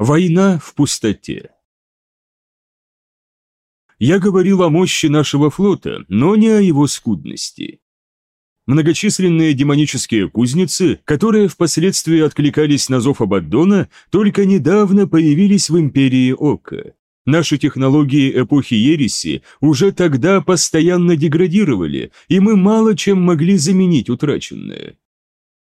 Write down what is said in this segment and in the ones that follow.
Война в пустоте. Я говорил о мощи нашего флота, но не о его скудности. Многочисленные демонические кузницы, которые впоследствии откликались на зов Абаддона, только недавно появились в Империи Ока. Наши технологии эпохи Ереси уже тогда постоянно деградировали, и мы мало чем могли заменить утраченное.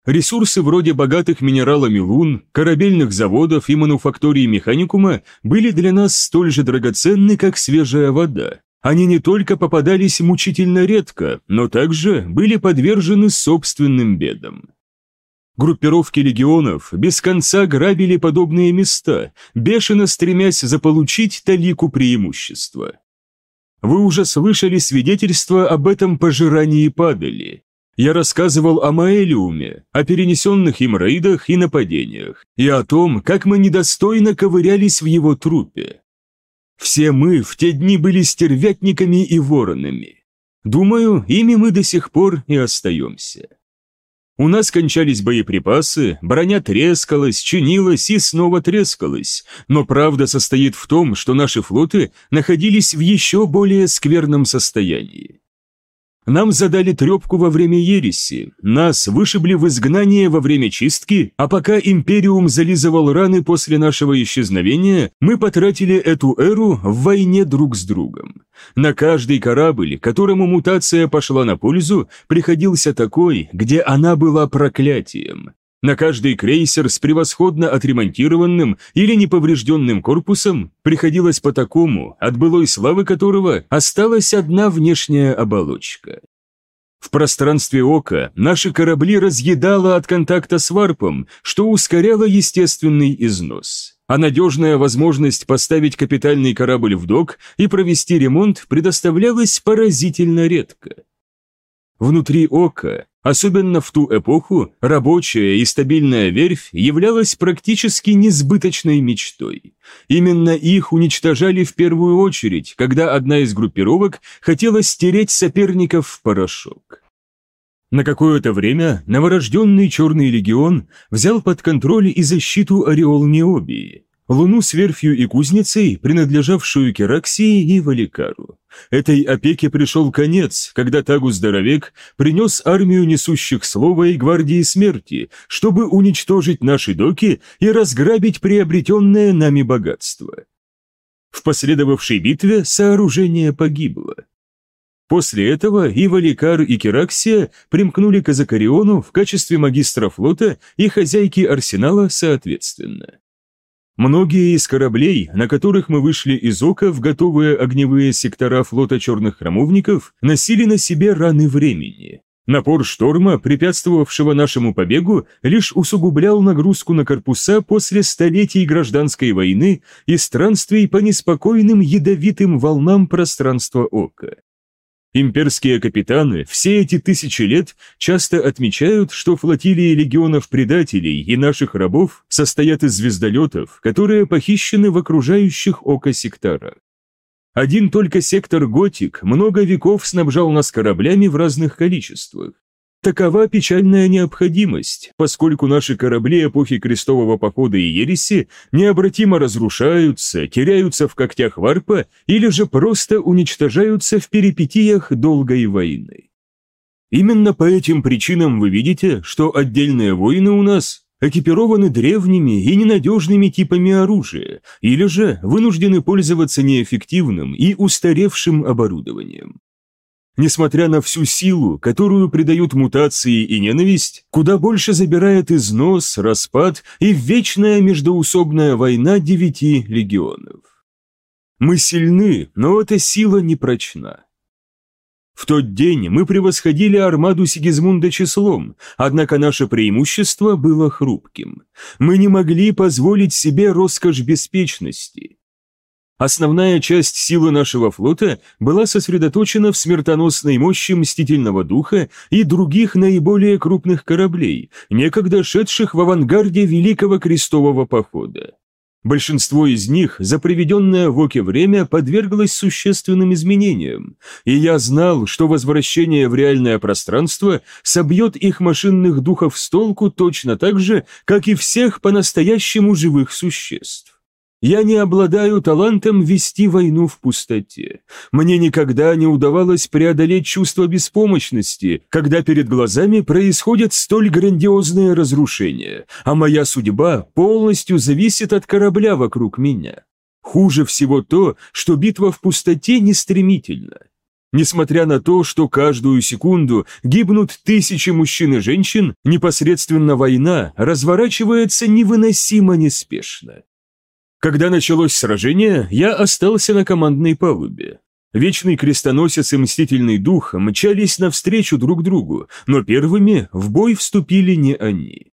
Ресурсы вроде богатых минералами лун, корабельных заводов и мануфакторий механикума были для нас столь же драгоценны, как свежая вода. Они не только попадались мучительно редко, но также были подвержены собственным бедам. Группировки легионов без конца грабили подобные места, бешено стремясь заполучить талику преимущества. Вы уже слышали свидетельства об этом пожирании падали. Я рассказывал о Маэлиуме, о перенесенных им рейдах и нападениях, и о том, как мы недостойно ковырялись в его трупе. Все мы в те дни были стервятниками и воронами. Думаю, ими мы до сих пор и остаемся. У нас кончались боеприпасы, броня трескалась, чинилась и снова трескалась, но правда состоит в том, что наши флоты находились в еще более скверном состоянии. Нам задали трепку во время ереси, нас вышибли в изгнание во время чистки, а пока Империум зализывал раны после нашего исчезновения, мы потратили эту эру в войне друг с другом. На каждый корабль, которому мутация пошла на пользу, приходился такой, где она была проклятием. На каждый крейсер с превосходно отремонтированным или неповрежденным корпусом приходилось по такому, от былой славы которого осталась одна внешняя оболочка. В пространстве ока наши корабли разъедало от контакта с варпом, что ускоряло естественный износ. А надежная возможность поставить капитальный корабль в док и провести ремонт предоставлялась поразительно редко. Внутри ока Особенно в ту эпоху рабочая и стабильная верфь являлась практически несбыточной мечтой. Именно их уничтожали в первую очередь, когда одна из группировок хотела стереть соперников в порошок. На какое-то время новорожденный Черный легион взял под контроль и защиту Ореол Необии, луну с верфью и кузницей, принадлежавшую Кераксии и Валикару. Этой опеке пришел конец, когда Тагус-Здоровек принес армию несущих слова и гвардии смерти, чтобы уничтожить наши доки и разграбить приобретенное нами богатство. В последовавшей битве сооружение погибло. После этого и Валикар, и Кераксия примкнули к Азакариону в качестве магистра флота и хозяйки арсенала соответственно. Многие из кораблей, на которых мы вышли из ока в готовые огневые сектора флота черных храмовников, носили на себе раны времени. Напор шторма, препятствовавшего нашему побегу, лишь усугублял нагрузку на корпуса после столетий гражданской войны и странствий по неспокойным ядовитым волнам пространства ока. Имперские капитаны все эти тысячи лет часто отмечают, что флотилии легионов предателей и наших рабов состоят из звездолетов, которые похищены в окружающих око сектора. Один только сектор Готик много веков снабжал нас кораблями в разных количествах. Такова печальная необходимость, поскольку наши корабли эпохи крестового похода и ереси необратимо разрушаются, теряются в когтях варпа или же просто уничтожаются в перипетиях долгой войны. Именно по этим причинам вы видите, что отдельные воины у нас экипированы древними и ненадежными типами оружия, или же вынуждены пользоваться неэффективным и устаревшим оборудованием. Несмотря на всю силу, которую придают мутации и ненависть, куда больше забирает износ, распад и вечная междоусобная война девяти легионов. Мы сильны, но эта сила не прочна. В тот день мы превосходили армаду Сигизмунда числом, однако наше преимущество было хрупким. Мы не могли позволить себе роскошь беспечности. Основная часть силы нашего флота была сосредоточена в смертоносной мощи Мстительного Духа и других наиболее крупных кораблей, некогда шедших в авангарде Великого Крестового Похода. Большинство из них за проведенное в Оке время подверглось существенным изменениям, и я знал, что возвращение в реальное пространство собьет их машинных духов с толку точно так же, как и всех по-настоящему живых существ. Я не обладаю талантом вести войну в пустоте. Мне никогда не удавалось преодолеть чувство беспомощности, когда перед глазами происходят столь грандиозные разрушения, а моя судьба полностью зависит от корабля вокруг меня. Хуже всего то, что битва в пустоте не стремительна. Несмотря на то, что каждую секунду гибнут тысячи мужчин и женщин, непосредственно война разворачивается невыносимо неспешно. Когда началось сражение, я остался на командной палубе. Вечный крестоносец и мстительный дух мчались навстречу друг другу, но первыми в бой вступили не они.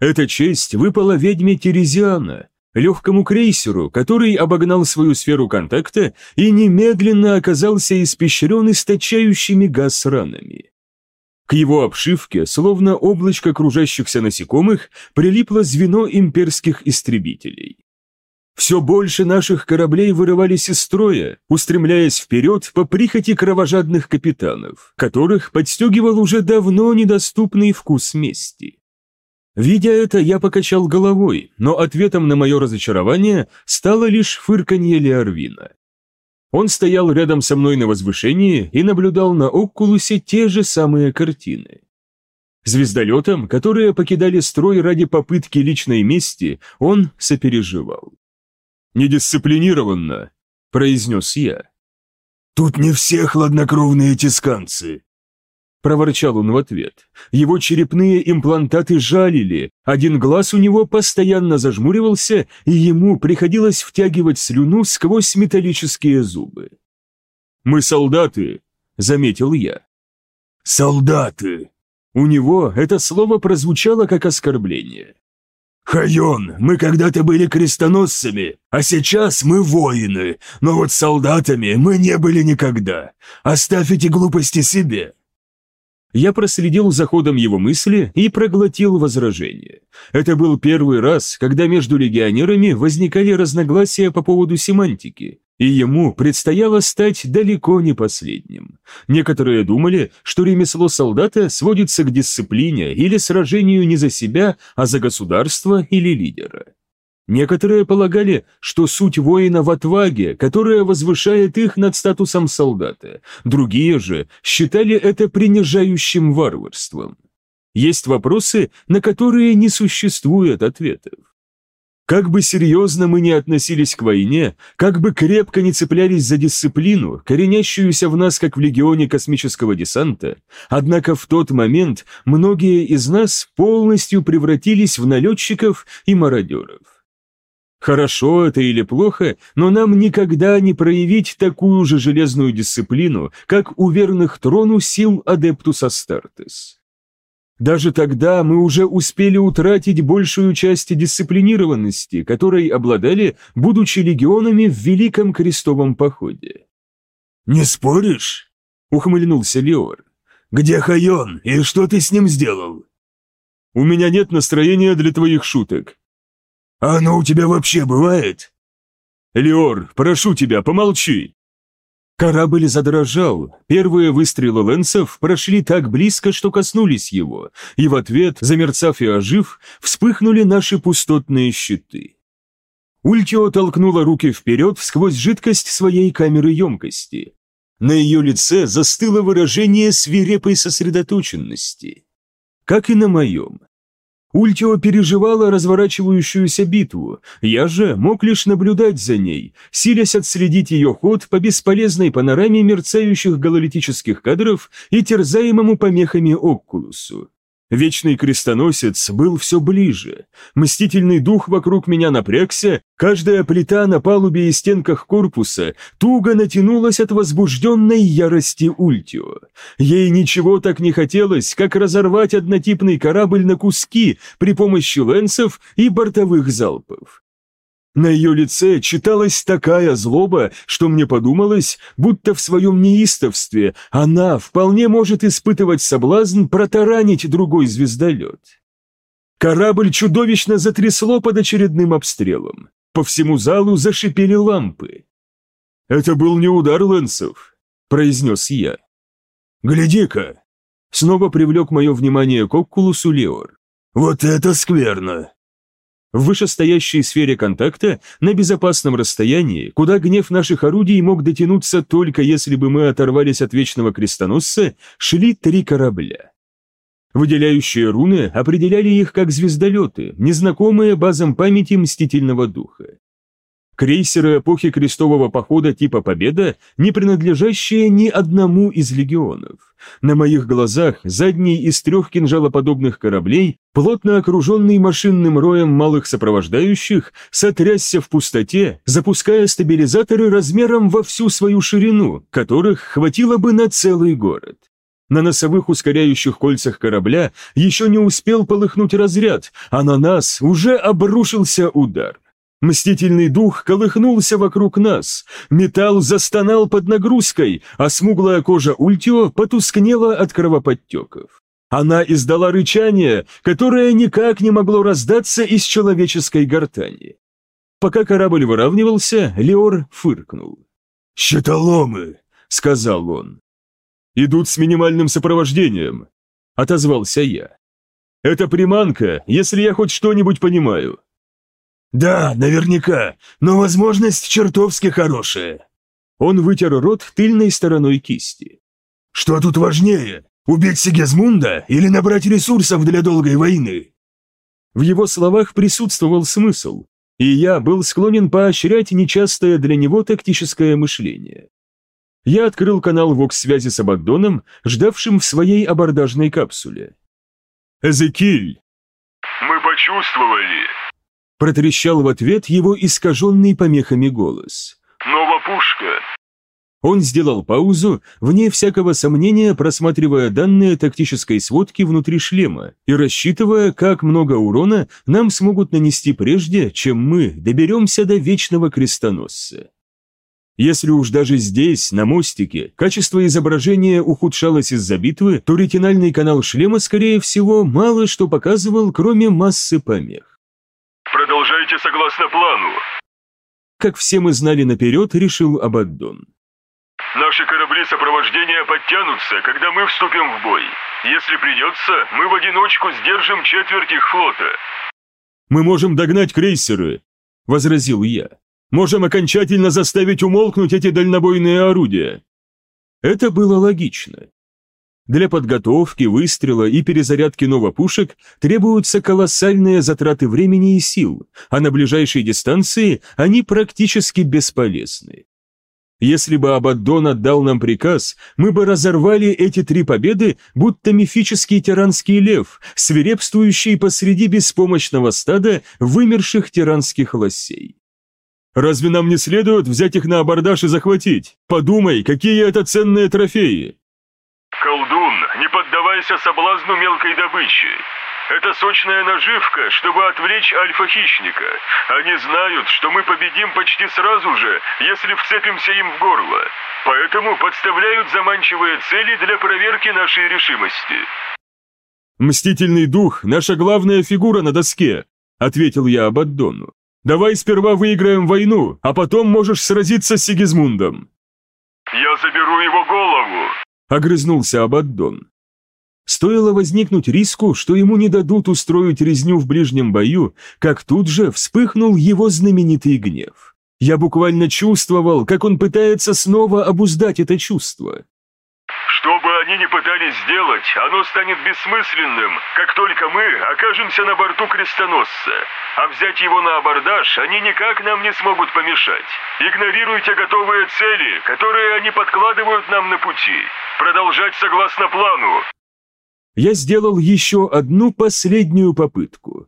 Эта честь выпала ведьме Терезиана, легкому крейсеру, который обогнал свою сферу контакта и немедленно оказался испещрен источающими газ ранами. К его обшивке, словно облачко кружащихся насекомых, прилипло звено имперских истребителей. Все больше наших кораблей вырывались из строя, устремляясь вперед по прихоти кровожадных капитанов, которых подстегивал уже давно недоступный вкус мести. Видя это, я покачал головой, но ответом на мое разочарование стало лишь фырканье Леорвина. Он стоял рядом со мной на возвышении и наблюдал на Окулусе те же самые картины. Звездолетам, которые покидали строй ради попытки личной мести, он сопереживал недисциплинированно», — произнес я. «Тут не все хладнокровные тисканцы», — проворчал он в ответ. Его черепные имплантаты жалили, один глаз у него постоянно зажмуривался, и ему приходилось втягивать слюну сквозь металлические зубы. «Мы солдаты», — заметил я. «Солдаты!» У него это слово прозвучало как оскорбление. «Хайон, мы когда-то были крестоносцами, а сейчас мы воины, но вот солдатами мы не были никогда. Оставь эти глупости себе». Я проследил за ходом его мысли и проглотил возражение. Это был первый раз, когда между легионерами возникали разногласия по поводу семантики, и ему предстояло стать далеко не последним. Некоторые думали, что ремесло солдата сводится к дисциплине или сражению не за себя, а за государство или лидера. Некоторые полагали, что суть воина в отваге, которая возвышает их над статусом солдата, другие же считали это принижающим варварством. Есть вопросы, на которые не существует ответов. Как бы серьезно мы ни относились к войне, как бы крепко не цеплялись за дисциплину, коренящуюся в нас, как в легионе космического десанта, однако в тот момент многие из нас полностью превратились в налетчиков и мародеров. Хорошо это или плохо, но нам никогда не проявить такую же железную дисциплину, как у верных трону сил Адептус Астартес. Даже тогда мы уже успели утратить большую часть дисциплинированности, которой обладали, будучи легионами в Великом Крестовом походе. «Не споришь?» — ухмыльнулся Леор. «Где Хайон, и что ты с ним сделал?» «У меня нет настроения для твоих шуток». «А оно у тебя вообще бывает?» «Леор, прошу тебя, помолчи!» Корабль задрожал, первые выстрелы лэнсов прошли так близко, что коснулись его, и в ответ, замерцав и ожив, вспыхнули наши пустотные щиты. Ультио толкнула руки вперед сквозь жидкость своей камеры емкости. На ее лице застыло выражение свирепой сосредоточенности. Как и на моем. Ультио переживала разворачивающуюся битву, я же мог лишь наблюдать за ней, силясь отследить ее ход по бесполезной панораме мерцающих гололитических кадров и терзаемому помехами Оккулусу. Вечный крестоносец был все ближе. Мстительный дух вокруг меня напрягся, каждая плита на палубе и стенках корпуса туго натянулась от возбужденной ярости Ультио. Ей ничего так не хотелось, как разорвать однотипный корабль на куски при помощи лэнсов и бортовых залпов. На ее лице читалась такая злоба, что мне подумалось, будто в своем неистовстве она вполне может испытывать соблазн протаранить другой звездолет. Корабль чудовищно затрясло под очередным обстрелом. По всему залу зашипели лампы. «Это был не удар Лэнсов», — произнес я. «Гляди-ка!» Снова привлек мое внимание к Окулусу Леор. «Вот это скверно!» В вышестоящей сфере контакта на безопасном расстоянии, куда гнев наших орудий мог дотянуться только если бы мы оторвались от Вечного Крестоносца, шли три корабля. Выделяющие руны определяли их как звездолеты, незнакомые базам памяти Мстительного Духа. Крейсеры эпохи крестового похода типа «Победа», не принадлежащие ни одному из легионов. На моих глазах задний из трех кинжалоподобных кораблей, плотно окруженный машинным роем малых сопровождающих, сотрясся в пустоте, запуская стабилизаторы размером во всю свою ширину, которых хватило бы на целый город. На носовых ускоряющих кольцах корабля еще не успел полыхнуть разряд, а на нас уже обрушился удар. Мстительный дух колыхнулся вокруг нас, металл застонал под нагрузкой, а смуглая кожа Ультио потускнела от кровоподтеков. Она издала рычание, которое никак не могло раздаться из человеческой гортани. Пока корабль выравнивался, Леор фыркнул. «Щитоломы!» — сказал он. «Идут с минимальным сопровождением», — отозвался я. «Это приманка, если я хоть что-нибудь понимаю». «Да, наверняка, но возможность чертовски хорошая». Он вытер рот тыльной стороной кисти. «Что тут важнее, убить Сигизмунда или набрать ресурсов для долгой войны?» В его словах присутствовал смысл, и я был склонен поощрять нечастое для него тактическое мышление. Я открыл канал ВОКС-связи с Абаддоном, ждавшим в своей абордажной капсуле. «Эзекиль!» «Мы почувствовали!» Протрещал в ответ его искаженный помехами голос. «Новопушка!» Он сделал паузу, вне всякого сомнения просматривая данные тактической сводки внутри шлема и рассчитывая, как много урона нам смогут нанести прежде, чем мы доберемся до Вечного Крестоносца. Если уж даже здесь, на мостике, качество изображения ухудшалось из-за битвы, то ретинальный канал шлема, скорее всего, мало что показывал, кроме массы помех. Продолжайте согласно плану. Как все мы знали наперед, решил Абаддон. Наши корабли сопровождения подтянутся, когда мы вступим в бой. Если придется, мы в одиночку сдержим четверть их флота. Мы можем догнать крейсеры, возразил я. Можем окончательно заставить умолкнуть эти дальнобойные орудия. Это было логично. Для подготовки, выстрела и перезарядки новопушек требуются колоссальные затраты времени и сил, а на ближайшей дистанции они практически бесполезны. Если бы Абаддон отдал нам приказ, мы бы разорвали эти три победы, будто мифический тиранский лев, свирепствующий посреди беспомощного стада вымерших тиранских лосей. Разве нам не следует взять их на абордаж и захватить? Подумай, какие это ценные трофеи. Колдун, не поддавайся соблазну мелкой добычи. Это сочная наживка, чтобы отвлечь альфа-хищника. Они знают, что мы победим почти сразу же, если вцепимся им в горло. Поэтому подставляют заманчивые цели для проверки нашей решимости. «Мстительный дух – наша главная фигура на доске», – ответил я Абаддону. «Давай сперва выиграем войну, а потом можешь сразиться с Сигизмундом». «Я заберу его голову», — огрызнулся Абаддон. Стоило возникнуть риску, что ему не дадут устроить резню в ближнем бою, как тут же вспыхнул его знаменитый гнев. Я буквально чувствовал, как он пытается снова обуздать это чувство. Они ни пытались сделать, оно станет бессмысленным, как только мы окажемся на борту крестоносца. А взять его на абордаж они никак нам не смогут помешать. Игнорируйте готовые цели, которые они подкладывают нам на пути. Продолжать согласно плану. Я сделал еще одну последнюю попытку.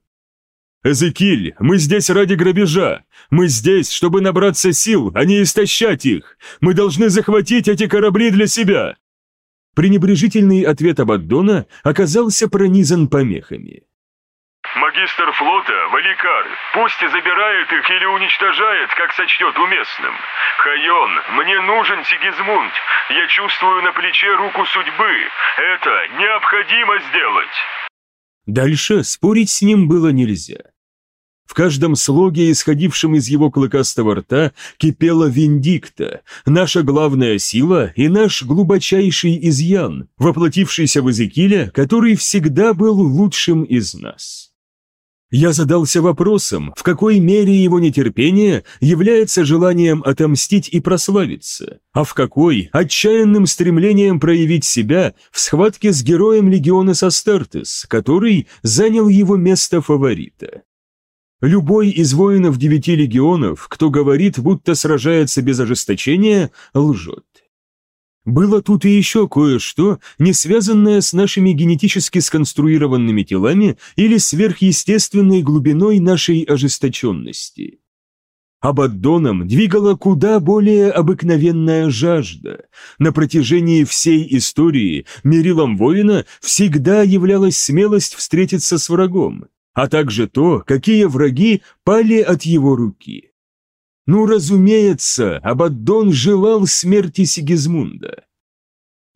«Эзекиль, мы здесь ради грабежа. Мы здесь, чтобы набраться сил, а не истощать их. Мы должны захватить эти корабли для себя. Пренебрежительный ответ Абаддона оказался пронизан помехами. «Магистр флота, Валикар, пусть забирает их или уничтожает, как сочтет уместным. Хайон, мне нужен Сигизмунд. Я чувствую на плече руку судьбы. Это необходимо сделать». Дальше спорить с ним было нельзя. В каждом слоге, исходившем из его клыкастого рта, кипела виндикта, наша главная сила и наш глубочайший изъян, воплотившийся в Эзекииля, который всегда был лучшим из нас. Я задался вопросом, в какой мере его нетерпение является желанием отомстить и прославиться, а в какой – отчаянным стремлением проявить себя в схватке с героем легиона Састартес, который занял его место фаворита. Любой из воинов девяти легионов, кто говорит, будто сражается без ожесточения, лжет. Было тут и еще кое-что, не связанное с нашими генетически сконструированными телами или сверхъестественной глубиной нашей ожесточенности. Абаддоном двигала куда более обыкновенная жажда. На протяжении всей истории мерилом воина всегда являлась смелость встретиться с врагом, а также то, какие враги пали от его руки. Ну, разумеется, Абаддон желал смерти Сигизмунда.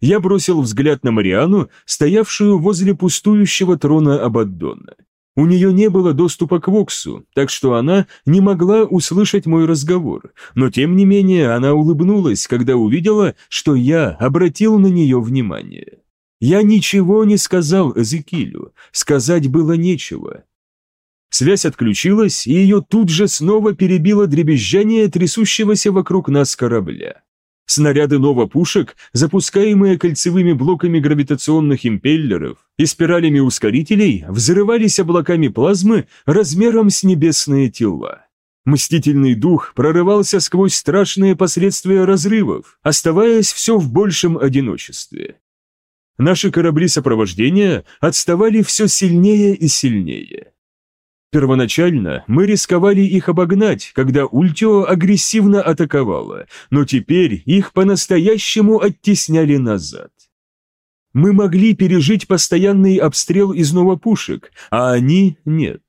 Я бросил взгляд на Мариану, стоявшую возле пустующего трона Абаддона. У нее не было доступа к Воксу, так что она не могла услышать мой разговор, но тем не менее она улыбнулась, когда увидела, что я обратил на нее внимание. Я ничего не сказал Эзекилю, сказать было нечего. Связь отключилась, и ее тут же снова перебило дребезжание трясущегося вокруг нас корабля. Снаряды новопушек, запускаемые кольцевыми блоками гравитационных импеллеров и спиралями ускорителей, взрывались облаками плазмы размером с небесные тела. Мстительный дух прорывался сквозь страшные последствия разрывов, оставаясь все в большем одиночестве. Наши корабли сопровождения отставали все сильнее и сильнее. Первоначально мы рисковали их обогнать, когда Ультио агрессивно атаковала, но теперь их по-настоящему оттесняли назад. Мы могли пережить постоянный обстрел из новопушек, а они нет.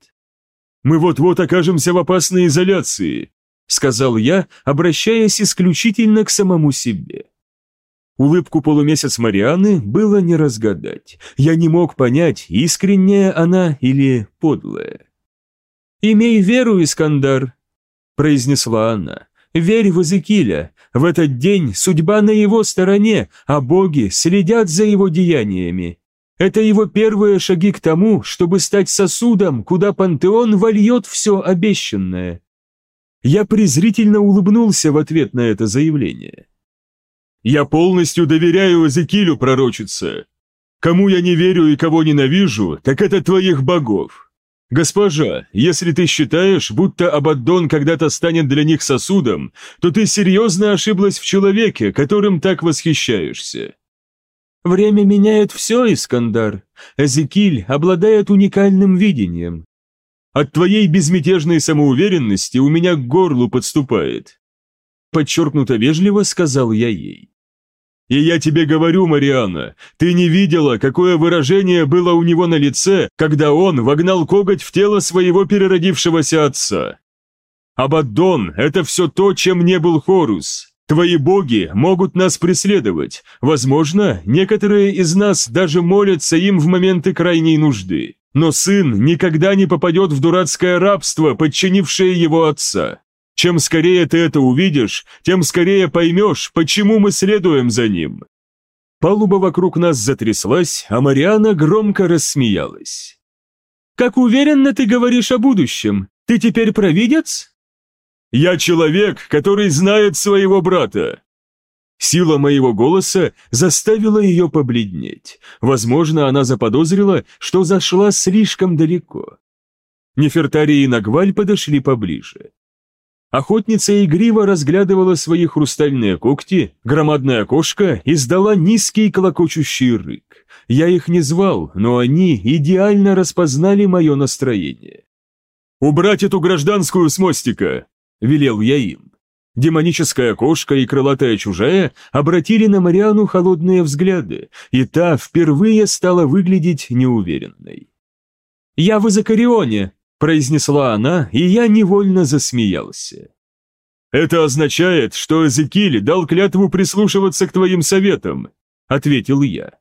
«Мы вот-вот окажемся в опасной изоляции», — сказал я, обращаясь исключительно к самому себе. Улыбку полумесяц Марианы было не разгадать. Я не мог понять, искренняя она или подлая. «Имей веру, Искандар», — произнесла она. «Верь в Эзекииля. В этот день судьба на его стороне, а боги следят за его деяниями. Это его первые шаги к тому, чтобы стать сосудом, куда пантеон вольет все обещанное». Я презрительно улыбнулся в ответ на это заявление. «Я полностью доверяю Эзекилю, пророчица. Кому я не верю и кого ненавижу, так это твоих богов. «Госпожа, если ты считаешь, будто Абаддон когда-то станет для них сосудом, то ты серьезно ошиблась в человеке, которым так восхищаешься». «Время меняет все, Искандар. Эзекиль обладает уникальным видением. От твоей безмятежной самоуверенности у меня к горлу подступает». Подчеркнуто вежливо сказал я ей. И я тебе говорю, Марианна, ты не видела, какое выражение было у него на лице, когда он вогнал коготь в тело своего переродившегося отца. Абаддон – это все то, чем не был Хорус. Твои боги могут нас преследовать. Возможно, некоторые из нас даже молятся им в моменты крайней нужды. Но сын никогда не попадет в дурацкое рабство, подчинившее его отца. Чем скорее ты это увидишь, тем скорее поймешь, почему мы следуем за ним». Палуба вокруг нас затряслась, а Мариана громко рассмеялась. «Как уверенно ты говоришь о будущем? Ты теперь провидец?» «Я человек, который знает своего брата», Сила моего голоса заставила ее побледнеть. Возможно, она заподозрила, что зашла слишком далеко. Нефертари и Нагваль подошли поближе. Охотница игриво разглядывала свои хрустальные когти, громадная кошка издала низкий колокочущий рык. Я их не звал, но они идеально распознали мое настроение. «Убрать эту гражданскую с мостика!» – велел я им. Демоническая кошка и крылатая чужая обратили на Мариану холодные взгляды, и та впервые стала выглядеть неуверенной. «Я в Изакарионе», произнесла она, и я невольно засмеялся. «Это означает, что Эзекиль дал клятву прислушиваться к твоим советам», — ответил я.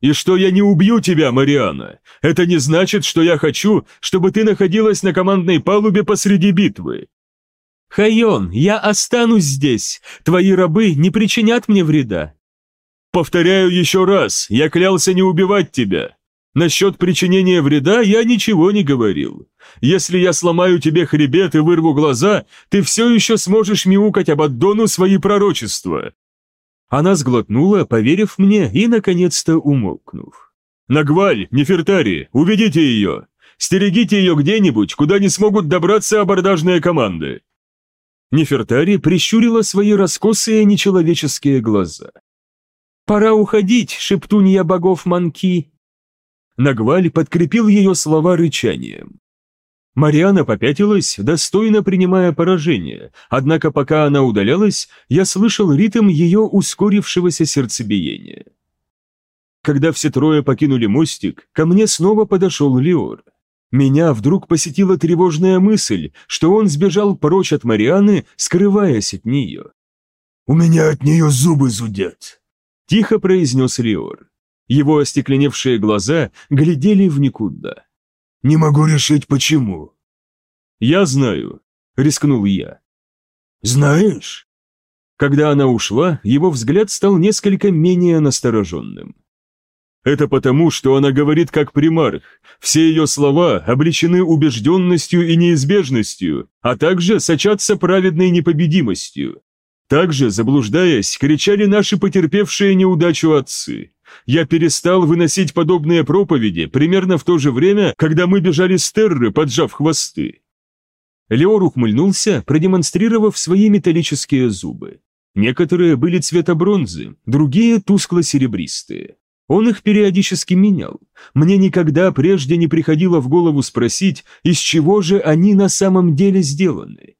«И что я не убью тебя, Мариана. Это не значит, что я хочу, чтобы ты находилась на командной палубе посреди битвы». «Хайон, я останусь здесь. Твои рабы не причинят мне вреда». «Повторяю еще раз, я клялся не убивать тебя. Насчет причинения вреда я ничего не говорил. Если я сломаю тебе хребет и вырву глаза, ты все еще сможешь мяукать об Аддону свои пророчества». Она сглотнула, поверив мне и, наконец-то, умолкнув. «Нагваль, Нефертари, уведите ее! Стерегите ее где-нибудь, куда не смогут добраться абордажные команды!» Нефертари прищурила свои раскосые нечеловеческие глаза. «Пора уходить, шептунья богов Манки!» Нагваль подкрепил ее слова рычанием. Мариана попятилась, достойно принимая поражение, однако пока она удалялась, я слышал ритм ее ускорившегося сердцебиения. Когда все трое покинули мостик, ко мне снова подошел Леор. Меня вдруг посетила тревожная мысль, что он сбежал прочь от Марианы, скрываясь от нее. «У меня от нее зубы зудят», — тихо произнес Леор. Его остекленевшие глаза глядели в никуда. «Не могу решить, почему». «Я знаю», — рискнул я. «Знаешь?» Когда она ушла, его взгляд стал несколько менее настороженным. Это потому, что она говорит как примарх. Все ее слова обличены убежденностью и неизбежностью, а также сочатся праведной непобедимостью. Также, заблуждаясь, кричали наши потерпевшие неудачу отцы. Я перестал выносить подобные проповеди примерно в то же время, когда мы бежали с Терры, поджав хвосты. Леор ухмыльнулся, продемонстрировав свои металлические зубы. Некоторые были цвета бронзы, другие тускло-серебристые. Он их периодически менял. Мне никогда прежде не приходило в голову спросить, из чего же они на самом деле сделаны.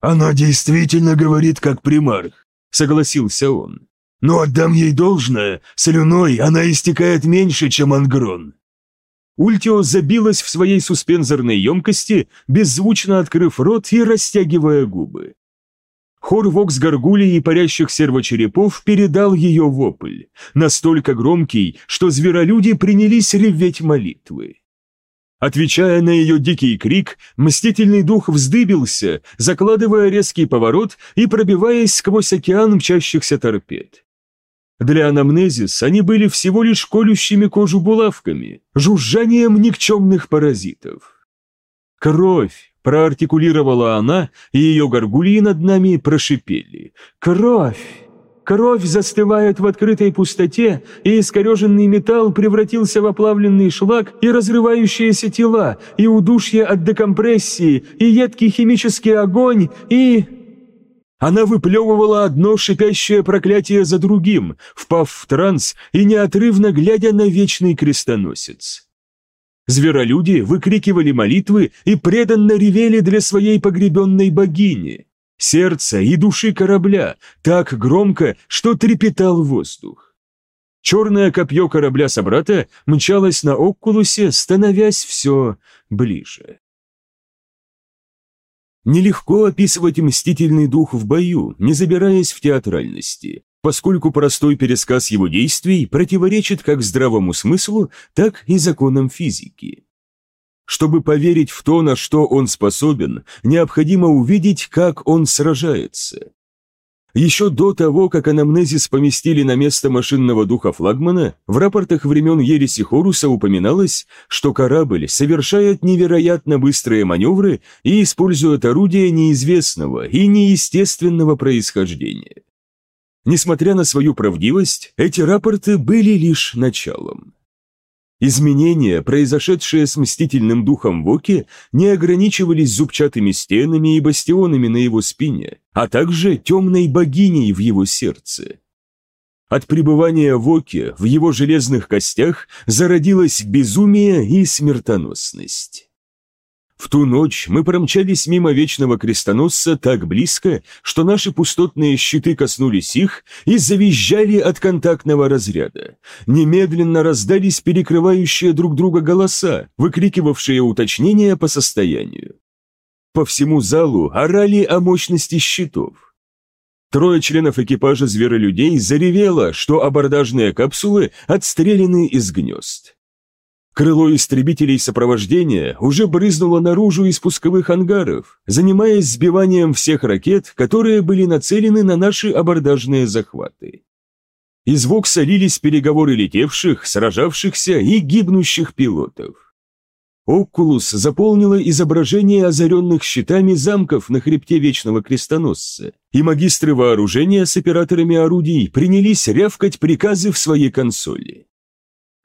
«Она действительно говорит как примарх», — согласился он. «Но отдам ей должное, слюной она истекает меньше, чем ангрон». Ультио забилась в своей суспензорной емкости, беззвучно открыв рот и растягивая губы. Хор вокс горгулей и парящих сервочерепов передал ее вопль, настолько громкий, что зверолюди принялись реветь молитвы. Отвечая на ее дикий крик, мстительный дух вздыбился, закладывая резкий поворот и пробиваясь сквозь океан мчащихся торпед. Для анамнезис они были всего лишь колющими кожу булавками, жужжанием никчемных паразитов. Кровь, проартикулировала она, и ее горгульи над нами прошипели. «Кровь! Кровь застывает в открытой пустоте, и искореженный металл превратился в оплавленный шлак и разрывающиеся тела, и удушье от декомпрессии, и едкий химический огонь, и...» Она выплевывала одно шипящее проклятие за другим, впав в транс и неотрывно глядя на вечный крестоносец. Зверолюди выкрикивали молитвы и преданно ревели для своей погребенной богини. Сердца и души корабля так громко, что трепетал воздух. Черное копье корабля-собрата мчалось на Окулусе, становясь все ближе. Нелегко описывать мстительный дух в бою, не забираясь в театральности поскольку простой пересказ его действий противоречит как здравому смыслу, так и законам физики. Чтобы поверить в то, на что он способен, необходимо увидеть, как он сражается. Еще до того, как анамнезис поместили на место машинного духа флагмана, в рапортах времен Ереси Хоруса упоминалось, что корабль совершает невероятно быстрые маневры и использует орудия неизвестного и неестественного происхождения. Несмотря на свою правдивость, эти рапорты были лишь началом. Изменения, произошедшие с мстительным духом Воки, не ограничивались зубчатыми стенами и бастионами на его спине, а также темной богиней в его сердце. От пребывания Воки в его железных костях зародилось безумие и смертоносность. В ту ночь мы промчались мимо Вечного Крестоносца так близко, что наши пустотные щиты коснулись их и завизжали от контактного разряда. Немедленно раздались перекрывающие друг друга голоса, выкрикивавшие уточнения по состоянию. По всему залу орали о мощности щитов. Трое членов экипажа зверолюдей заревело, что абордажные капсулы отстреляны из гнезд. Крыло истребителей сопровождения уже брызнуло наружу из пусковых ангаров, занимаясь сбиванием всех ракет, которые были нацелены на наши абордажные захваты. Из Вокса лились переговоры летевших, сражавшихся и гибнущих пилотов. Окулус заполнила изображение озаренных щитами замков на хребте Вечного Крестоносца, и магистры вооружения с операторами орудий принялись рявкать приказы в своей консоли.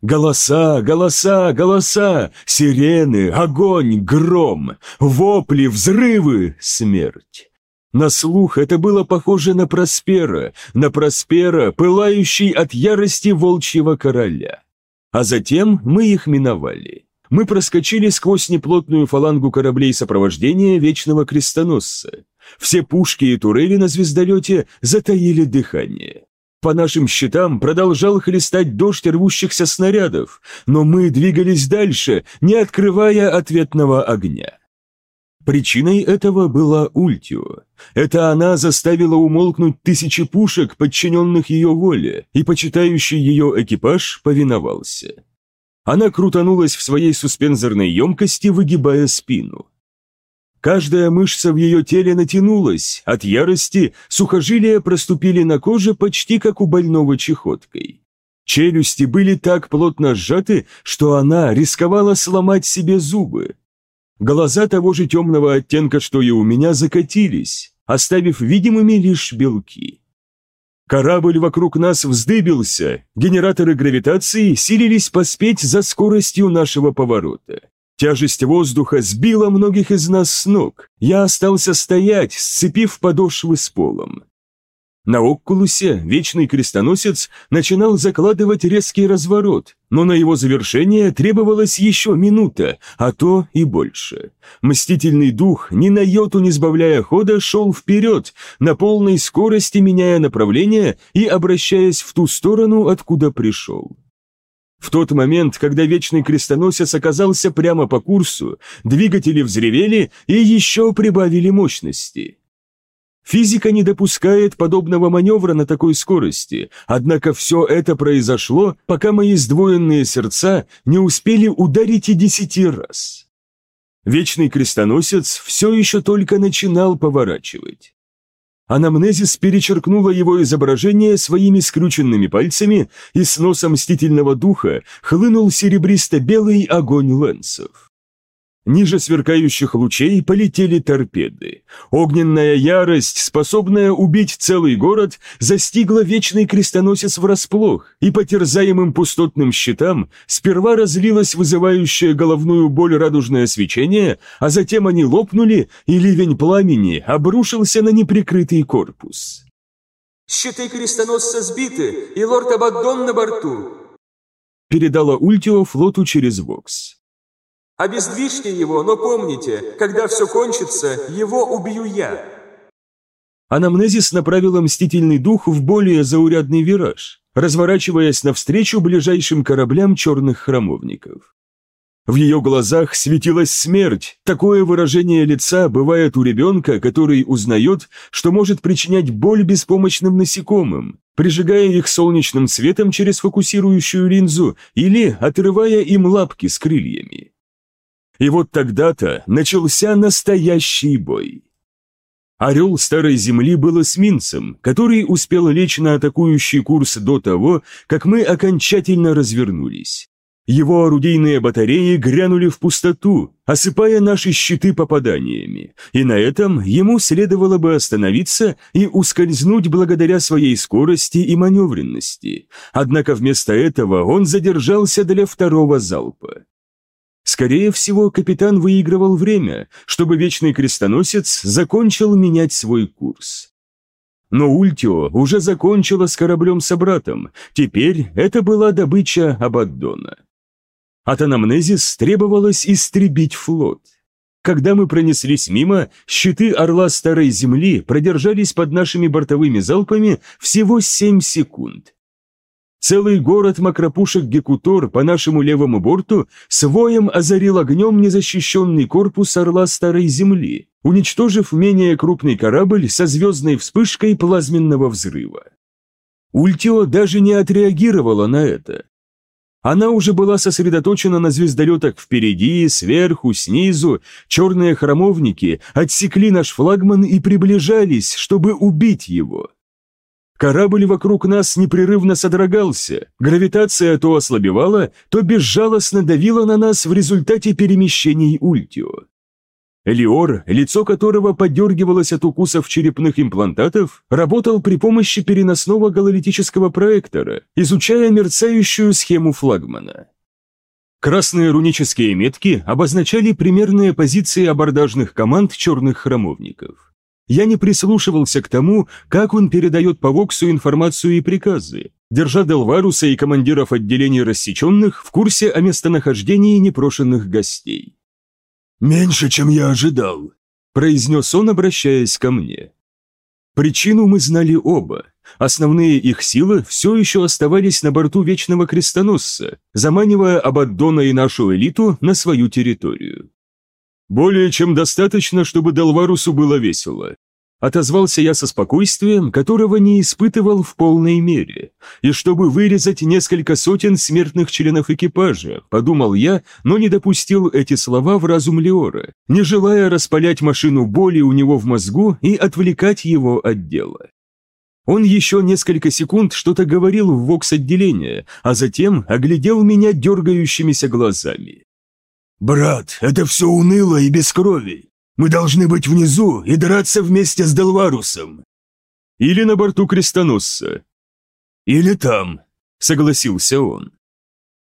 Голоса, голоса, голоса, сирены, огонь, гром, вопли, взрывы, смерть. На слух это было похоже на Проспера, на Проспера, пылающий от ярости волчьего короля. А затем мы их миновали мы проскочили сквозь неплотную фалангу кораблей сопровождения Вечного Крестоносца. Все пушки и турели на звездолете затаили дыхание. По нашим щитам продолжал хлестать дождь рвущихся снарядов, но мы двигались дальше, не открывая ответного огня. Причиной этого была Ультио. Это она заставила умолкнуть тысячи пушек, подчиненных ее воле, и почитающий ее экипаж повиновался. Она крутанулась в своей суспензорной емкости, выгибая спину. Каждая мышца в ее теле натянулась, от ярости сухожилия проступили на коже почти как у больного чехоткой. Челюсти были так плотно сжаты, что она рисковала сломать себе зубы. Глаза того же темного оттенка, что и у меня, закатились, оставив видимыми лишь белки. Корабль вокруг нас вздыбился, генераторы гравитации силились поспеть за скоростью нашего поворота. Тяжесть воздуха сбила многих из нас с ног. Я остался стоять, сцепив подошвы с полом. На Оккулусе Вечный Крестоносец начинал закладывать резкий разворот, но на его завершение требовалась еще минута, а то и больше. Мстительный дух, ни на йоту не сбавляя хода, шел вперед, на полной скорости меняя направление и обращаясь в ту сторону, откуда пришел. В тот момент, когда Вечный Крестоносец оказался прямо по курсу, двигатели взревели и еще прибавили мощности. Физика не допускает подобного маневра на такой скорости, однако все это произошло, пока мои сдвоенные сердца не успели ударить и десяти раз. Вечный крестоносец все еще только начинал поворачивать. Анамнезис перечеркнула его изображение своими скрюченными пальцами, и с носа мстительного духа хлынул серебристо-белый огонь лэнсов. Ниже сверкающих лучей полетели торпеды. Огненная ярость, способная убить целый город, застигла вечный крестоносец врасплох, и по терзаемым пустотным щитам сперва разлилось вызывающее головную боль радужное свечение, а затем они лопнули, и ливень пламени обрушился на неприкрытый корпус. «Щиты крестоносца сбиты, и лорд Абаддон на борту!» передала Ультио флоту через Вокс. Обездвижьте его, но помните, когда все кончится, его убью я. Анамнезис направила мстительный дух в более заурядный вираж, разворачиваясь навстречу ближайшим кораблям черных храмовников. В ее глазах светилась смерть. Такое выражение лица бывает у ребенка, который узнает, что может причинять боль беспомощным насекомым, прижигая их солнечным светом через фокусирующую линзу или отрывая им лапки с крыльями. И вот тогда-то начался настоящий бой. Орел Старой Земли был эсминцем, который успел лечь на атакующий курс до того, как мы окончательно развернулись. Его орудийные батареи грянули в пустоту, осыпая наши щиты попаданиями, и на этом ему следовало бы остановиться и ускользнуть благодаря своей скорости и маневренности. Однако вместо этого он задержался для второго залпа. Скорее всего, капитан выигрывал время, чтобы Вечный Крестоносец закончил менять свой курс. Но Ультио уже закончила с кораблем-собратом, теперь это была добыча Абаддона. От Анамнезис требовалось истребить флот. Когда мы пронеслись мимо, щиты Орла Старой Земли продержались под нашими бортовыми залпами всего 7 секунд, Целый город макропушек Гекутор по нашему левому борту своем озарил огнем незащищенный корпус орла Старой Земли, уничтожив менее крупный корабль со звездной вспышкой плазменного взрыва. Ультио даже не отреагировала на это. Она уже была сосредоточена на звездолетах впереди, сверху, снизу. Черные храмовники отсекли наш флагман и приближались, чтобы убить его. Корабль вокруг нас непрерывно содрогался, гравитация то ослабевала, то безжалостно давила на нас в результате перемещений Ультио. Элиор, лицо которого подергивалось от укусов черепных имплантатов, работал при помощи переносного гололитического проектора, изучая мерцающую схему флагмана. Красные рунические метки обозначали примерные позиции абордажных команд черных храмовников. Я не прислушивался к тому, как он передает по Воксу информацию и приказы, держа Делваруса и командиров отделений рассеченных в курсе о местонахождении непрошенных гостей. «Меньше, чем я ожидал», – произнес он, обращаясь ко мне. Причину мы знали оба. Основные их силы все еще оставались на борту Вечного Крестоносца, заманивая Абаддона и нашу элиту на свою территорию. «Более чем достаточно, чтобы Далварусу было весело», отозвался я со спокойствием, которого не испытывал в полной мере. И чтобы вырезать несколько сотен смертных членов экипажа, подумал я, но не допустил эти слова в разум Леора, не желая распалять машину боли у него в мозгу и отвлекать его от дела. Он еще несколько секунд что-то говорил в вокс-отделение, а затем оглядел меня дергающимися глазами. «Брат, это все уныло и без крови. Мы должны быть внизу и драться вместе с Делварусом». «Или на борту крестоносца». «Или там», — согласился он.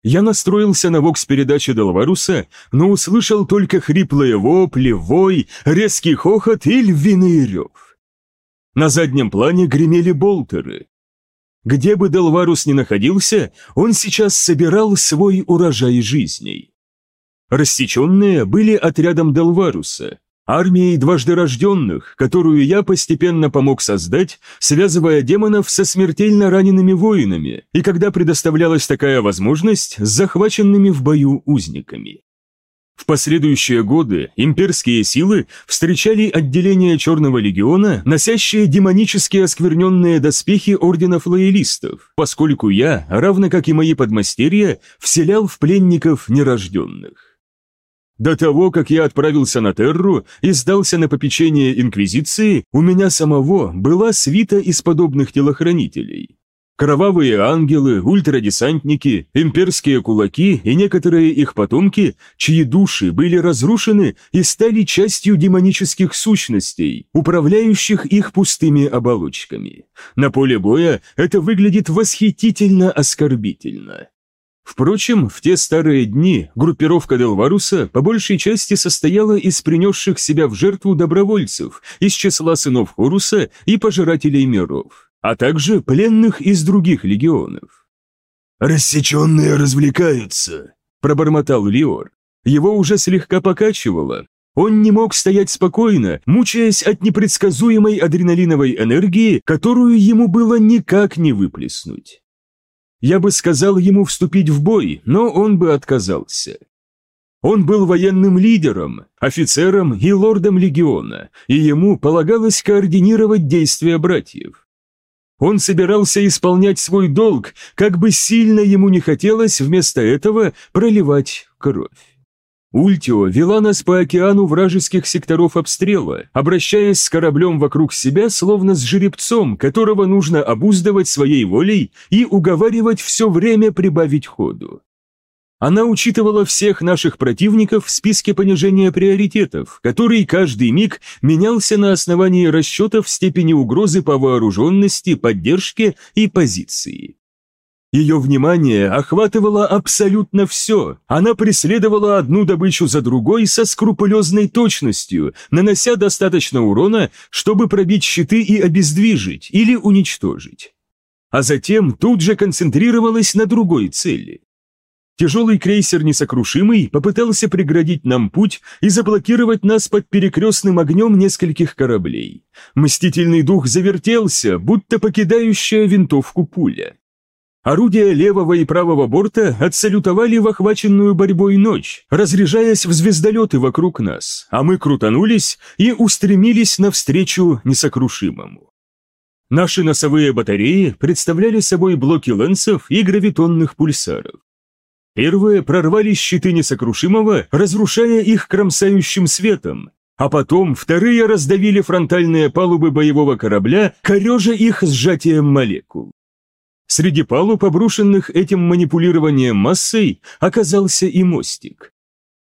Я настроился на вокс-передачи Делваруса, но услышал только хриплые вопли, вой, резкий хохот и львиный рев. На заднем плане гремели болтеры. Где бы Делварус ни находился, он сейчас собирал свой урожай жизней. Рассеченные были отрядом Делваруса, армией дважды рожденных, которую я постепенно помог создать, связывая демонов со смертельно ранеными воинами, и когда предоставлялась такая возможность, с захваченными в бою узниками. В последующие годы имперские силы встречали отделение Черного легиона, носящие демонически оскверненные доспехи орденов лоялистов, поскольку я, равно как и мои подмастерья, вселял в пленников нерожденных. До того, как я отправился на Терру и сдался на попечение Инквизиции, у меня самого была свита из подобных телохранителей. Кровавые ангелы, ультрадесантники, имперские кулаки и некоторые их потомки, чьи души были разрушены и стали частью демонических сущностей, управляющих их пустыми оболочками. На поле боя это выглядит восхитительно оскорбительно. Впрочем, в те старые дни группировка Делваруса по большей части состояла из принесших себя в жертву добровольцев из числа сынов Хоруса и пожирателей миров, а также пленных из других легионов. «Рассеченные развлекаются», – пробормотал Лиор. Его уже слегка покачивало. Он не мог стоять спокойно, мучаясь от непредсказуемой адреналиновой энергии, которую ему было никак не выплеснуть. Я бы сказал ему вступить в бой, но он бы отказался. Он был военным лидером, офицером и лордом легиона, и ему полагалось координировать действия братьев. Он собирался исполнять свой долг, как бы сильно ему не хотелось вместо этого проливать кровь. Ультио вела нас по океану вражеских секторов обстрела, обращаясь с кораблем вокруг себя, словно с жеребцом, которого нужно обуздывать своей волей и уговаривать все время прибавить ходу. Она учитывала всех наших противников в списке понижения приоритетов, который каждый миг менялся на основании расчетов степени угрозы по вооруженности, поддержке и позиции. Ее внимание охватывало абсолютно все. Она преследовала одну добычу за другой со скрупулезной точностью, нанося достаточно урона, чтобы пробить щиты и обездвижить или уничтожить. А затем тут же концентрировалась на другой цели. Тяжелый крейсер «Несокрушимый» попытался преградить нам путь и заблокировать нас под перекрестным огнем нескольких кораблей. Мстительный дух завертелся, будто покидающая винтовку пуля. Орудия левого и правого борта отсалютовали в охваченную борьбой ночь, разряжаясь в звездолеты вокруг нас, а мы крутанулись и устремились навстречу несокрушимому. Наши носовые батареи представляли собой блоки лэнсов и гравитонных пульсаров. Первые прорвали щиты несокрушимого, разрушая их кромсающим светом, А потом вторые раздавили фронтальные палубы боевого корабля, корежа их сжатием молекул. Среди палуб, обрушенных этим манипулированием массой, оказался и мостик.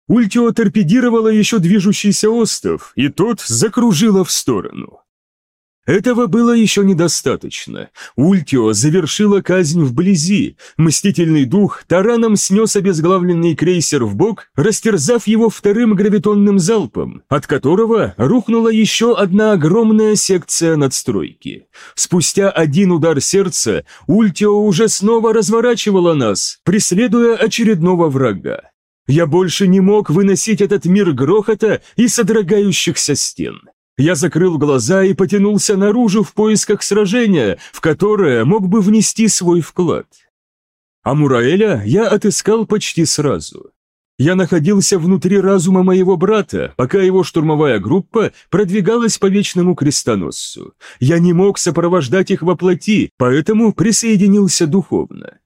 Ультио торпедировала еще движущийся остров, и тот закружило в сторону. Этого было еще недостаточно. Ультио завершила казнь вблизи. Мстительный дух тараном снес обезглавленный крейсер в бок, растерзав его вторым гравитонным залпом, от которого рухнула еще одна огромная секция надстройки. Спустя один удар сердца Ультио уже снова разворачивала нас, преследуя очередного врага. Я больше не мог выносить этот мир грохота и содрогающихся стен. Я закрыл глаза и потянулся наружу в поисках сражения, в которое мог бы внести свой вклад. А Мураэля я отыскал почти сразу. Я находился внутри разума моего брата, пока его штурмовая группа продвигалась по Вечному Крестоносцу. Я не мог сопровождать их во плоти, поэтому присоединился духовно.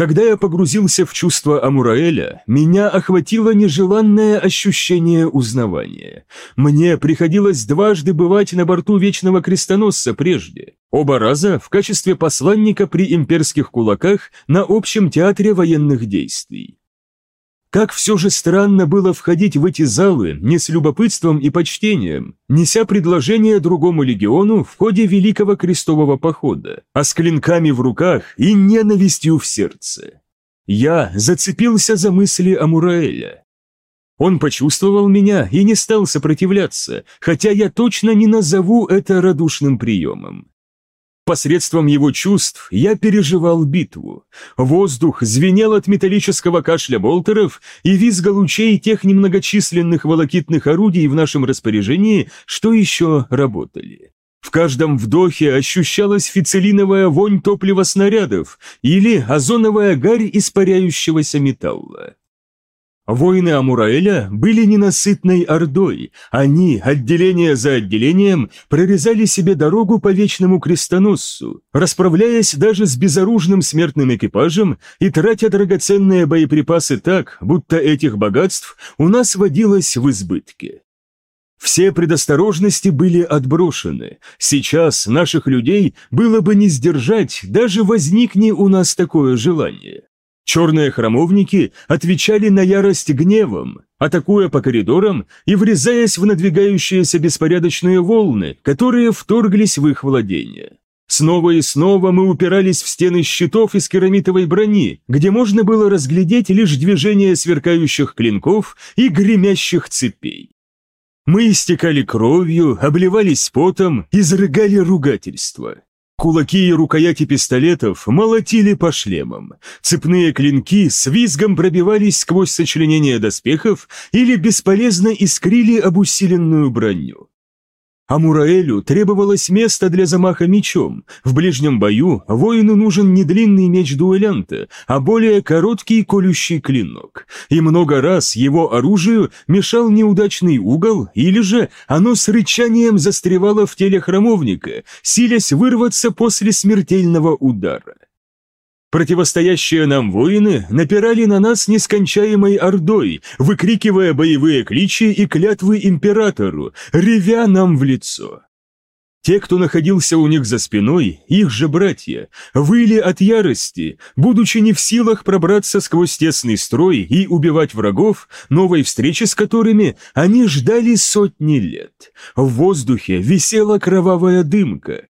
Когда я погрузился в чувство Амураэля, меня охватило нежеланное ощущение узнавания. Мне приходилось дважды бывать на борту Вечного Крестоносца прежде, оба раза в качестве посланника при имперских кулаках на общем театре военных действий. Как все же странно было входить в эти залы не с любопытством и почтением, неся предложение другому легиону в ходе Великого Крестового Похода, а с клинками в руках и ненавистью в сердце. Я зацепился за мысли Амураэля. Он почувствовал меня и не стал сопротивляться, хотя я точно не назову это радушным приемом. Посредством его чувств я переживал битву. Воздух звенел от металлического кашля болтеров и визга лучей тех немногочисленных волокитных орудий в нашем распоряжении, что еще работали. В каждом вдохе ощущалась фицелиновая вонь топлива снарядов или озоновая гарь испаряющегося металла. Воины Амураэля были ненасытной ордой, они, отделение за отделением, прорезали себе дорогу по вечному крестоносцу, расправляясь даже с безоружным смертным экипажем и тратя драгоценные боеприпасы так, будто этих богатств у нас водилось в избытке. Все предосторожности были отброшены. Сейчас наших людей было бы не сдержать, даже возникне у нас такое желание. Черные храмовники отвечали на ярость гневом, атакуя по коридорам и врезаясь в надвигающиеся беспорядочные волны, которые вторглись в их владение. Снова и снова мы упирались в стены щитов из керамитовой брони, где можно было разглядеть лишь движение сверкающих клинков и гремящих цепей. Мы истекали кровью, обливались потом, изрыгали ругательства. Кулаки и рукояти пистолетов молотили по шлемам. Цепные клинки с визгом пробивались сквозь сочленения доспехов или бесполезно искрили об усиленную броню. Амураэлю требовалось место для замаха мечом. В ближнем бою воину нужен не длинный меч дуэлянта, а более короткий колющий клинок. И много раз его оружию мешал неудачный угол, или же оно с рычанием застревало в теле храмовника, силясь вырваться после смертельного удара. Противостоящие нам воины напирали на нас нескончаемой ордой, выкрикивая боевые кличи и клятвы императору, ревя нам в лицо. Те, кто находился у них за спиной, их же братья, выли от ярости, будучи не в силах пробраться сквозь тесный строй и убивать врагов, новой встречи с которыми они ждали сотни лет. В воздухе висела кровавая дымка,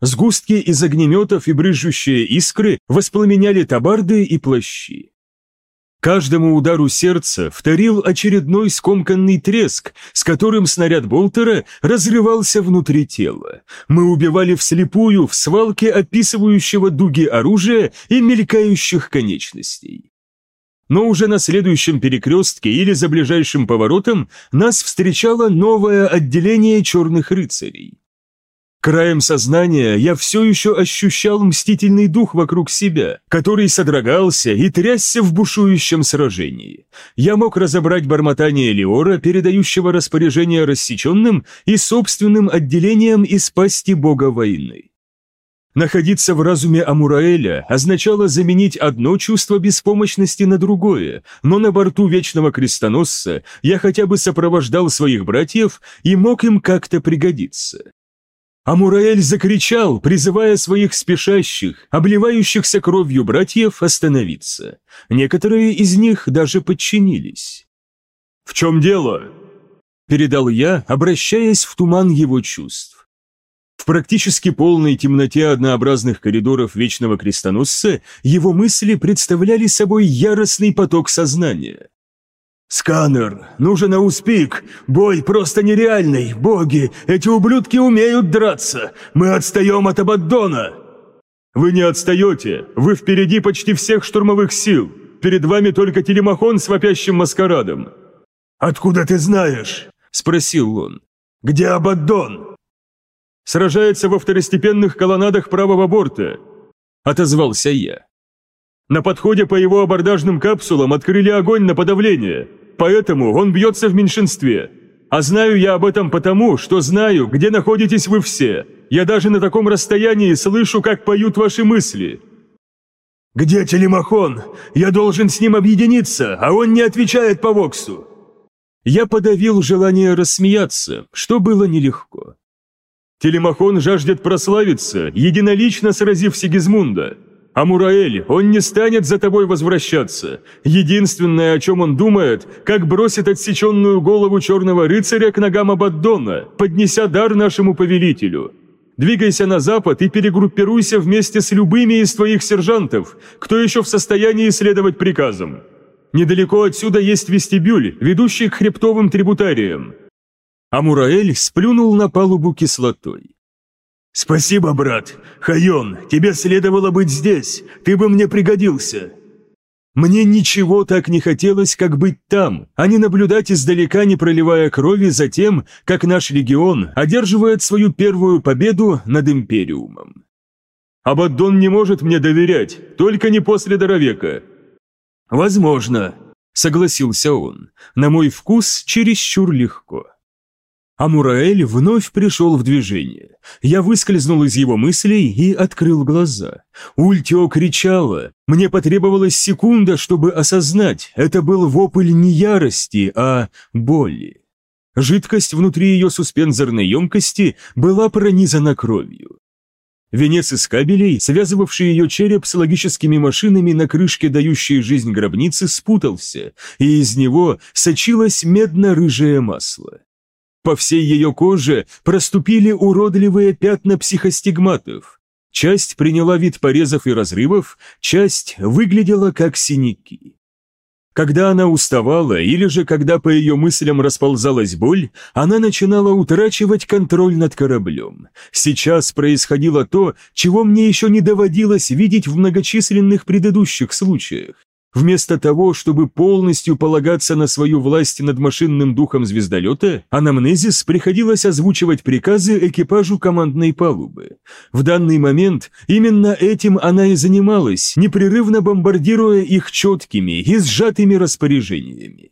Сгустки из огнеметов и брыжущие искры воспламеняли табарды и плащи. Каждому удару сердца вторил очередной скомканный треск, с которым снаряд болтера разрывался внутри тела. Мы убивали вслепую в свалке описывающего дуги оружия и мелькающих конечностей. Но уже на следующем перекрестке или за ближайшим поворотом нас встречало новое отделение черных рыцарей. Краем сознания я все еще ощущал мстительный дух вокруг себя, который содрогался и трясся в бушующем сражении. Я мог разобрать бормотание Леора, передающего распоряжение рассеченным и собственным отделением из пасти бога войны. Находиться в разуме Амураэля означало заменить одно чувство беспомощности на другое, но на борту Вечного Крестоносца я хотя бы сопровождал своих братьев и мог им как-то пригодиться. Амураэль закричал, призывая своих спешащих, обливающихся кровью братьев остановиться. Некоторые из них даже подчинились. «В чем дело?» – передал я, обращаясь в туман его чувств. В практически полной темноте однообразных коридоров Вечного Крестоносца его мысли представляли собой яростный поток сознания. «Сканер! Нужен ауспик! Бой просто нереальный! Боги! Эти ублюдки умеют драться! Мы отстаем от Абаддона!» «Вы не отстаете! Вы впереди почти всех штурмовых сил! Перед вами только телемахон с вопящим маскарадом!» «Откуда ты знаешь?» – спросил он. «Где Абаддон?» сражается во второстепенных колоннадах правого борта», – отозвался я. «На подходе по его абордажным капсулам открыли огонь на подавление, поэтому он бьется в меньшинстве. А знаю я об этом потому, что знаю, где находитесь вы все. Я даже на таком расстоянии слышу, как поют ваши мысли». «Где телемахон? Я должен с ним объединиться, а он не отвечает по Воксу». Я подавил желание рассмеяться, что было нелегко. Телемахон жаждет прославиться, единолично сразив Сигизмунда. А Мураэль, он не станет за тобой возвращаться. Единственное, о чем он думает, как бросит отсеченную голову черного рыцаря к ногам Абаддона, поднеся дар нашему повелителю. Двигайся на запад и перегруппируйся вместе с любыми из твоих сержантов, кто еще в состоянии следовать приказам. Недалеко отсюда есть вестибюль, ведущий к хребтовым трибутариям. Амураэль сплюнул на палубу кислотой. «Спасибо, брат. Хайон, тебе следовало быть здесь. Ты бы мне пригодился». Мне ничего так не хотелось, как быть там, а не наблюдать издалека, не проливая крови за тем, как наш легион одерживает свою первую победу над Империумом. Абаддон не может мне доверять, только не после Доровека. Возможно, согласился он, на мой вкус чересчур легко. Амураэль вновь пришел в движение. Я выскользнул из его мыслей и открыл глаза. Ультио кричала. Мне потребовалась секунда, чтобы осознать, это был вопль не ярости, а боли. Жидкость внутри ее суспензорной емкости была пронизана кровью. Венец из кабелей, связывавший ее череп с логическими машинами на крышке, дающей жизнь гробницы, спутался, и из него сочилось медно-рыжее масло. По всей ее коже проступили уродливые пятна психостигматов. Часть приняла вид порезов и разрывов, часть выглядела как синяки. Когда она уставала, или же когда по ее мыслям расползалась боль, она начинала утрачивать контроль над кораблем. Сейчас происходило то, чего мне еще не доводилось видеть в многочисленных предыдущих случаях. Вместо того, чтобы полностью полагаться на свою власть над машинным духом звездолета, анамнезис приходилось озвучивать приказы экипажу командной палубы. В данный момент именно этим она и занималась, непрерывно бомбардируя их четкими и сжатыми распоряжениями.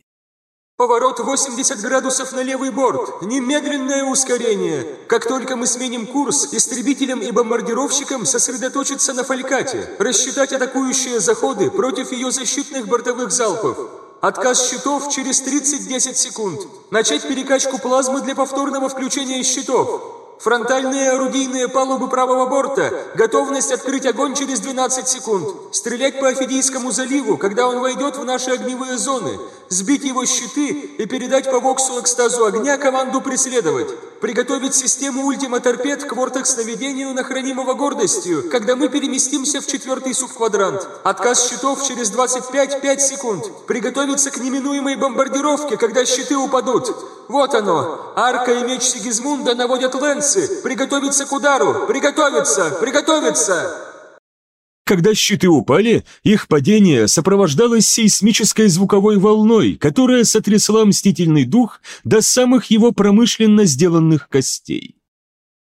Поворот 80 градусов на левый борт. Немедленное ускорение. Как только мы сменим курс, истребителям и бомбардировщикам сосредоточиться на Фалькате. Рассчитать атакующие заходы против ее защитных бортовых залпов. Отказ щитов через 30-10 секунд. Начать перекачку плазмы для повторного включения щитов. Фронтальные орудийные палубы правого борта. Готовность открыть огонь через 12 секунд. Стрелять по Афидийскому заливу, когда он войдет в наши огневые зоны. Сбить его щиты и передать по Воксу экстазу огня команду преследовать. Приготовить систему ультима-торпед к вортекс-наведению на хранимого гордостью, когда мы переместимся в четвертый субквадрант. Отказ щитов через 25-5 секунд. Приготовиться к неминуемой бомбардировке, когда щиты упадут. Вот оно. Арка и меч Сигизмунда наводят лэнсы. Приготовиться к удару. Приготовиться. Приготовиться. Когда щиты упали, их падение сопровождалось сейсмической звуковой волной, которая сотрясла мстительный дух до самых его промышленно сделанных костей.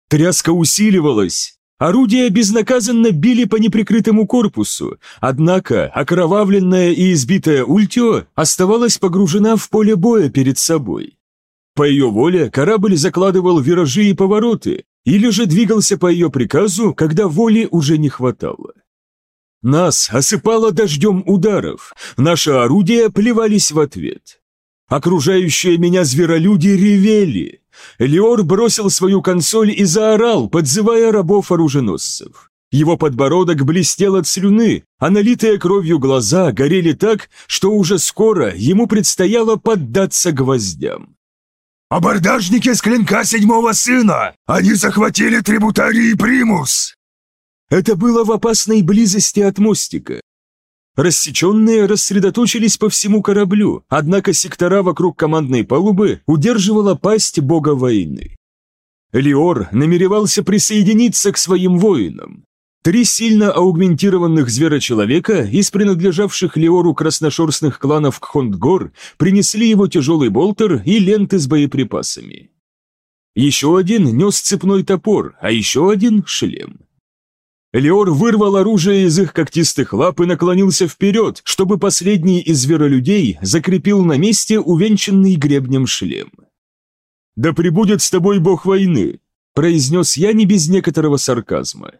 Тряска усиливалась. Орудия безнаказанно били по неприкрытому корпусу, однако окровавленная и избитая Ультио оставалась погружена в поле боя перед собой. По ее воле корабль закладывал виражи и повороты, или же двигался по ее приказу, когда воли уже не хватало. Нас осыпало дождем ударов, наши орудия плевались в ответ. Окружающие меня зверолюди ревели. Леор бросил свою консоль и заорал, подзывая рабов-оруженосцев. Его подбородок блестел от слюны, а налитые кровью глаза горели так, что уже скоро ему предстояло поддаться гвоздям. «Абордажники с клинка седьмого сына! Они захватили трибутарий Примус!» Это было в опасной близости от мостика. Рассеченные рассредоточились по всему кораблю, однако сектора вокруг командной палубы удерживала пасть бога войны. Леор намеревался присоединиться к своим воинам. Три сильно аугментированных зверочеловека из принадлежавших Леору красношерстных кланов Кхондгор принесли его тяжелый болтер и ленты с боеприпасами. Еще один нес цепной топор, а еще один — шлем. Леор вырвал оружие из их когтистых лап и наклонился вперед, чтобы последний из зверолюдей закрепил на месте увенчанный гребнем шлем. «Да пребудет с тобой бог войны», — произнес я не без некоторого сарказма.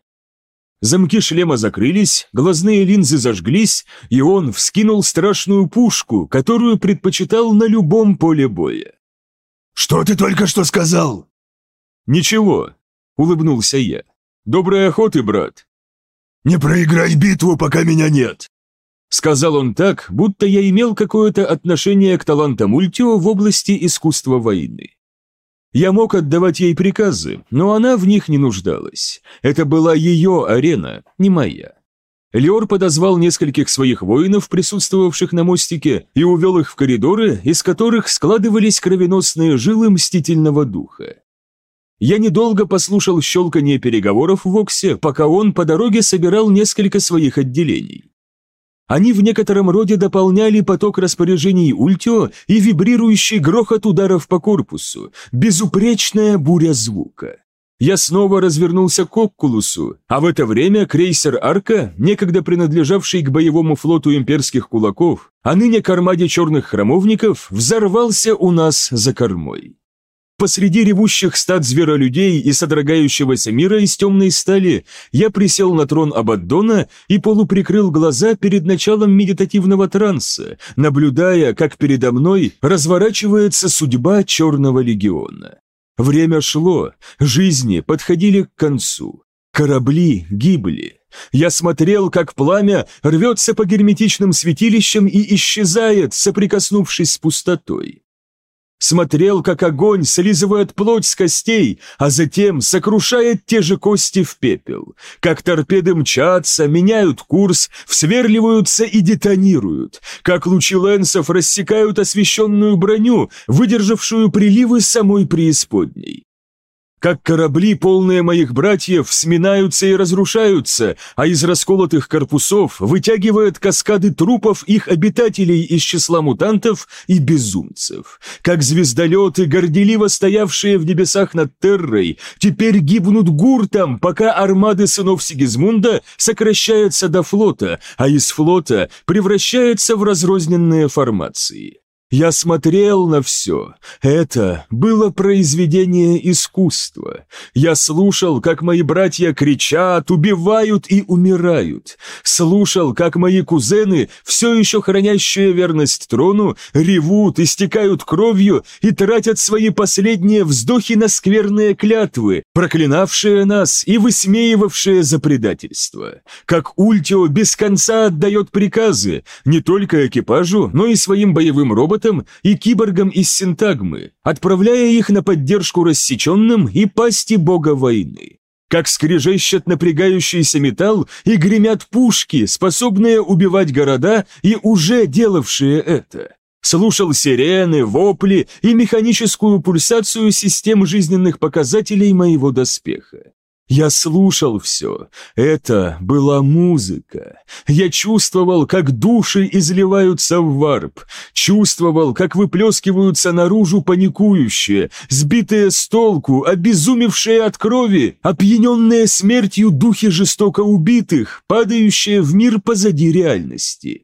Замки шлема закрылись, глазные линзы зажглись, и он вскинул страшную пушку, которую предпочитал на любом поле боя. «Что ты только что сказал?» «Ничего», — улыбнулся я. «Доброй охоты, брат». «Не проиграй битву, пока меня нет», — сказал он так, будто я имел какое-то отношение к талантам Ультио в области искусства войны. Я мог отдавать ей приказы, но она в них не нуждалась. Это была ее арена, не моя. Леор подозвал нескольких своих воинов, присутствовавших на мостике, и увел их в коридоры, из которых складывались кровеносные жилы мстительного духа. Я недолго послушал щелканье переговоров в Оксе, пока он по дороге собирал несколько своих отделений. Они в некотором роде дополняли поток распоряжений Ультио и вибрирующий грохот ударов по корпусу, безупречная буря звука. Я снова развернулся к Оккулусу, а в это время крейсер «Арка», некогда принадлежавший к боевому флоту имперских кулаков, а ныне к армаде черных храмовников, взорвался у нас за кормой. Посреди ревущих стад зверолюдей и содрогающегося мира из темной стали я присел на трон Абаддона и полуприкрыл глаза перед началом медитативного транса, наблюдая, как передо мной разворачивается судьба Черного легиона. Время шло, жизни подходили к концу, корабли гибли. Я смотрел, как пламя рвется по герметичным святилищам и исчезает, соприкоснувшись с пустотой смотрел, как огонь слизывает плоть с костей, а затем сокрушает те же кости в пепел, как торпеды мчатся, меняют курс, всверливаются и детонируют, как лучи лэнсов рассекают освещенную броню, выдержавшую приливы самой преисподней как корабли, полные моих братьев, сминаются и разрушаются, а из расколотых корпусов вытягивают каскады трупов их обитателей из числа мутантов и безумцев. Как звездолеты, горделиво стоявшие в небесах над Террой, теперь гибнут гуртом, пока армады сынов Сигизмунда сокращаются до флота, а из флота превращаются в разрозненные формации. Я смотрел на все. Это было произведение искусства. Я слушал, как мои братья кричат, убивают и умирают. Слушал, как мои кузены, все еще хранящие верность трону, ревут, истекают кровью и тратят свои последние вздохи на скверные клятвы, проклинавшие нас и высмеивавшие за предательство. Как Ультио без конца отдает приказы, не только экипажу, но и своим боевым роботам, роботам и киборгам из синтагмы, отправляя их на поддержку рассеченным и пасти бога войны. Как скрежещет напрягающийся металл и гремят пушки, способные убивать города и уже делавшие это. Слушал сирены, вопли и механическую пульсацию систем жизненных показателей моего доспеха. Я слушал все. Это была музыка. Я чувствовал, как души изливаются в варп. Чувствовал, как выплескиваются наружу паникующие, сбитые с толку, обезумевшие от крови, опьяненные смертью духи жестоко убитых, падающие в мир позади реальности.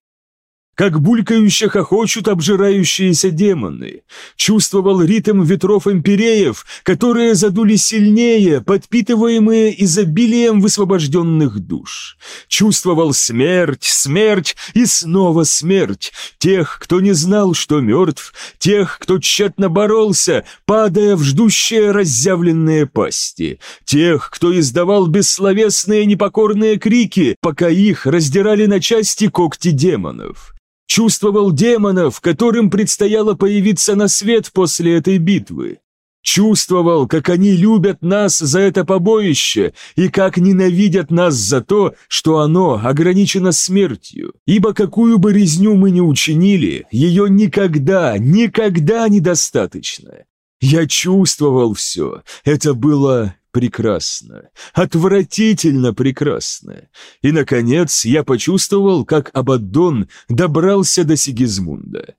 Как булькающе хохочут обжирающиеся демоны. Чувствовал ритм ветров импереев, которые задули сильнее, подпитываемые изобилием высвобожденных душ. Чувствовал смерть, смерть и снова смерть. Тех, кто не знал, что мертв, тех, кто тщетно боролся, падая в ждущие разъявленные пасти. Тех, кто издавал бессловесные непокорные крики, пока их раздирали на части когти демонов чувствовал демонов, которым предстояло появиться на свет после этой битвы. Чувствовал, как они любят нас за это побоище и как ненавидят нас за то, что оно ограничено смертью. Ибо какую бы резню мы ни учинили, ее никогда, никогда недостаточно. Я чувствовал все. Это было прекрасно, отвратительно прекрасно. И, наконец, я почувствовал, как Абаддон добрался до Сигизмунда.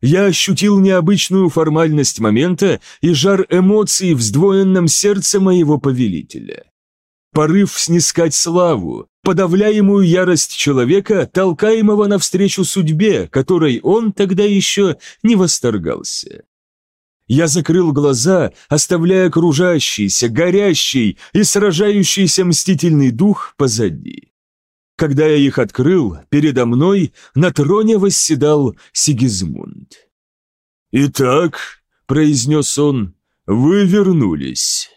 Я ощутил необычную формальность момента и жар эмоций в сдвоенном сердце моего повелителя. Порыв снискать славу, подавляемую ярость человека, толкаемого навстречу судьбе, которой он тогда еще не восторгался. Я закрыл глаза, оставляя окружающийся, горящий и сражающийся мстительный дух позади. Когда я их открыл, передо мной на троне восседал Сигизмунд. «Итак», — произнес он, — «вы вернулись».